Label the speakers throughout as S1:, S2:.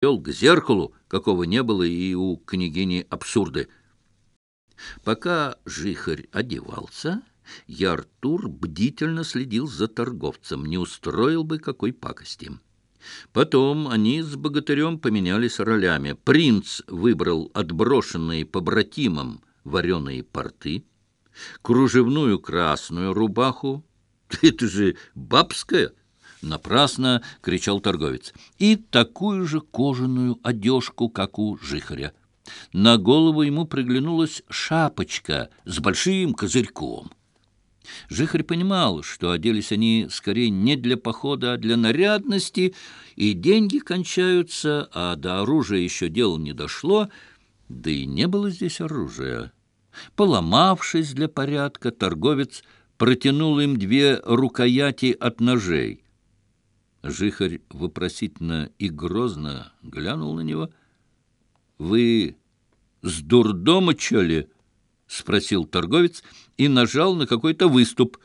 S1: вел к зеркалу, какого не было и у княгини абсурды. Пока жихарь одевался, я Артур бдительно следил за торговцем, не устроил бы какой пакости. Потом они с богатырем поменялись ролями. Принц выбрал отброшенные побратимам вареные порты, Напрасно кричал торговец. И такую же кожаную одежку, как у жихаря. На голову ему приглянулась шапочка с большим козырьком. Жихарь понимал, что оделись они скорее не для похода, а для нарядности, и деньги кончаются, а до оружия еще дело не дошло, да и не было здесь оружия. Поломавшись для порядка, торговец протянул им две рукояти от ножей — Жихарь вопросительно и грозно глянул на него. «Вы с дурдома чё спросил торговец и нажал на какой-то выступ.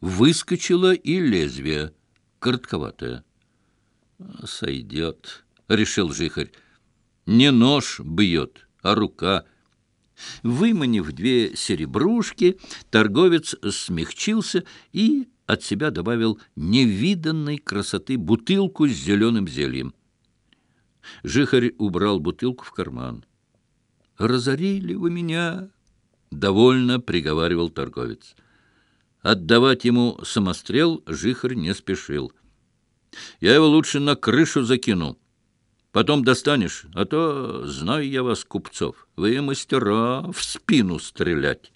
S1: Выскочило и лезвие, коротковатое. «Сойдет», — решил Жихарь. «Не нож бьет, а рука». Выманив две серебрушки, торговец смягчился и от себя добавил невиданной красоты бутылку с зеленым зельем. Жихарь убрал бутылку в карман. «Разорили вы меня!» — довольно приговаривал торговец. Отдавать ему самострел Жихарь не спешил. «Я его лучше на крышу закину. Потом достанешь, а то, знаю я вас, купцов, вы мастера в спину стрелять».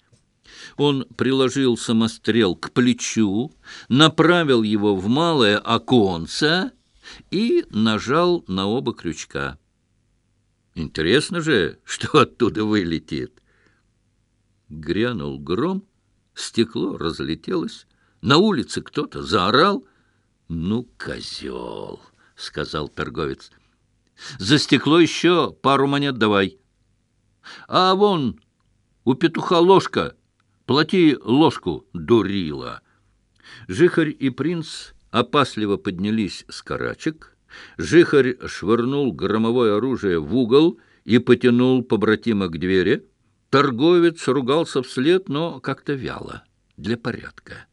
S1: Он приложил самострел к плечу, направил его в малое оконце и нажал на оба крючка. Интересно же, что оттуда вылетит. Грянул гром, стекло разлетелось, на улице кто-то заорал. «Ну, козел!» — сказал торговец. «За стекло еще пару монет давай». «А вон, у петуха ложка!» Плати ложку, дурила!» Жихарь и принц опасливо поднялись с карачек. Жихарь швырнул громовое оружие в угол и потянул побратима к двери. Торговец ругался вслед, но как-то вяло, для порядка.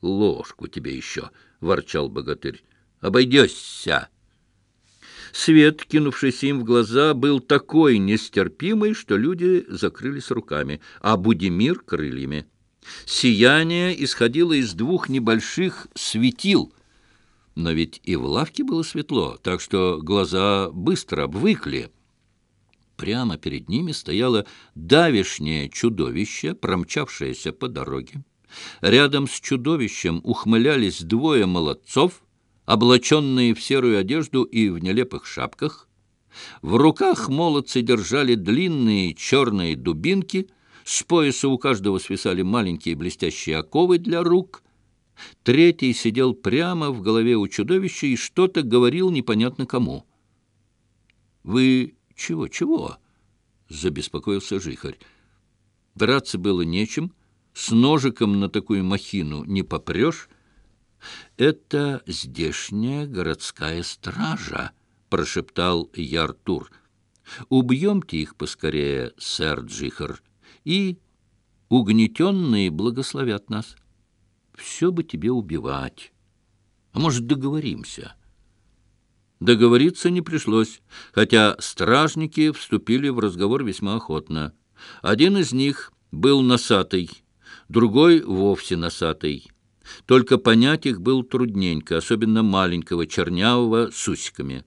S1: «Ложку тебе еще!» — ворчал богатырь. «Обойдешься!» Свет, кинувшийся им в глаза, был такой нестерпимый, что люди закрылись руками, а Будимир — крыльями. Сияние исходило из двух небольших светил. Но ведь и в лавке было светло, так что глаза быстро обвыкли. Прямо перед ними стояло давишнее чудовище, промчавшееся по дороге. Рядом с чудовищем ухмылялись двое молодцов, облаченные в серую одежду и в нелепых шапках. В руках молодцы держали длинные черные дубинки, с пояса у каждого свисали маленькие блестящие оковы для рук. Третий сидел прямо в голове у чудовища и что-то говорил непонятно кому. «Вы чего, чего?» — забеспокоился жихарь. Драться было нечем, с ножиком на такую махину не попрешь, «Это здешняя городская стража», — прошептал Яртур. «Убьемте их поскорее, сэр Джихар, и угнетенные благословят нас. Все бы тебе убивать. А может, договоримся?» Договориться не пришлось, хотя стражники вступили в разговор весьма охотно. Один из них был носатый, другой вовсе носатый. Только понять их было трудненько, особенно маленького чернявого с усиками.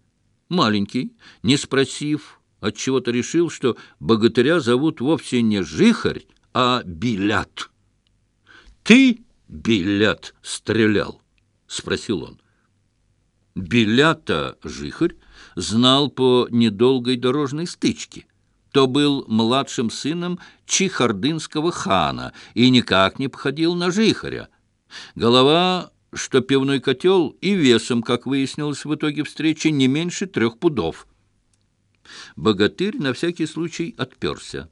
S1: Маленький, не спросив, отчего-то решил, что богатыря зовут вовсе не Жихарь, а Белят. «Ты, Белят, стрелял?» — спросил он. Белята Жихарь знал по недолгой дорожной стычке. То был младшим сыном Чихардынского хана и никак не походил на Жихаря — Голова, что пивной котел, и весом, как выяснилось в итоге встречи, не меньше трех пудов. Богатырь на всякий случай отперся.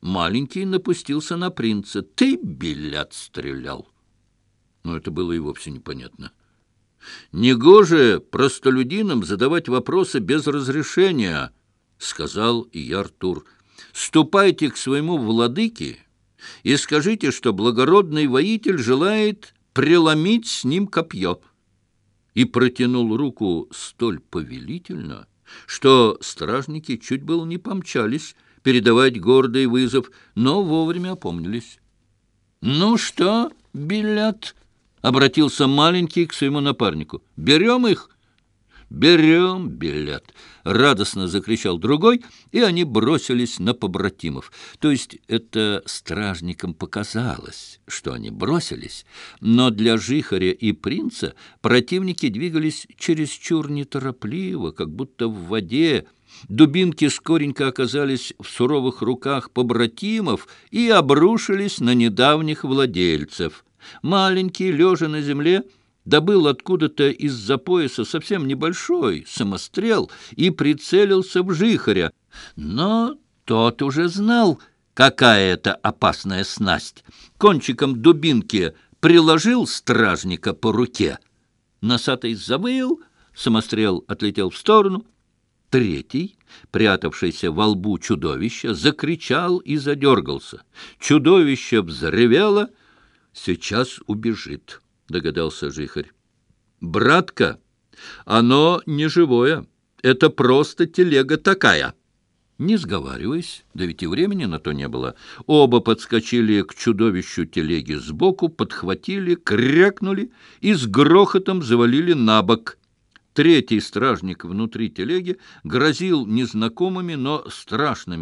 S1: Маленький напустился на принца. «Ты, белят, стрелял!» Но это было и вовсе непонятно. «Негоже простолюдинам задавать вопросы без разрешения», — сказал и Артур. «Ступайте к своему владыке и скажите, что благородный воитель желает преломить с ним копье. И протянул руку столь повелительно, что стражники чуть было не помчались передавать гордый вызов, но вовремя опомнились. — Ну что, билет? — обратился маленький к своему напарнику. — Берем их? — «Берем билет!» — радостно закричал другой, и они бросились на побратимов. То есть это стражникам показалось, что они бросились, но для жихаря и принца противники двигались чересчур неторопливо, как будто в воде. Дубинки скоренько оказались в суровых руках побратимов и обрушились на недавних владельцев. Маленький, лежа на земле, — добыл откуда-то из-за пояса совсем небольшой самострел и прицелился в жихаря. Но тот уже знал, какая это опасная снасть. Кончиком дубинки приложил стражника по руке. Носатый завыл, самострел отлетел в сторону. Третий, прятавшийся во лбу чудовища, закричал и задергался. Чудовище взревело, сейчас убежит догадался Жихарь. «Братка, оно не живое. Это просто телега такая». Не сговариваясь, да ведь и времени на то не было, оба подскочили к чудовищу телеги сбоку, подхватили, крякнули и с грохотом завалили на бок. Третий стражник внутри телеги грозил незнакомыми, но страшными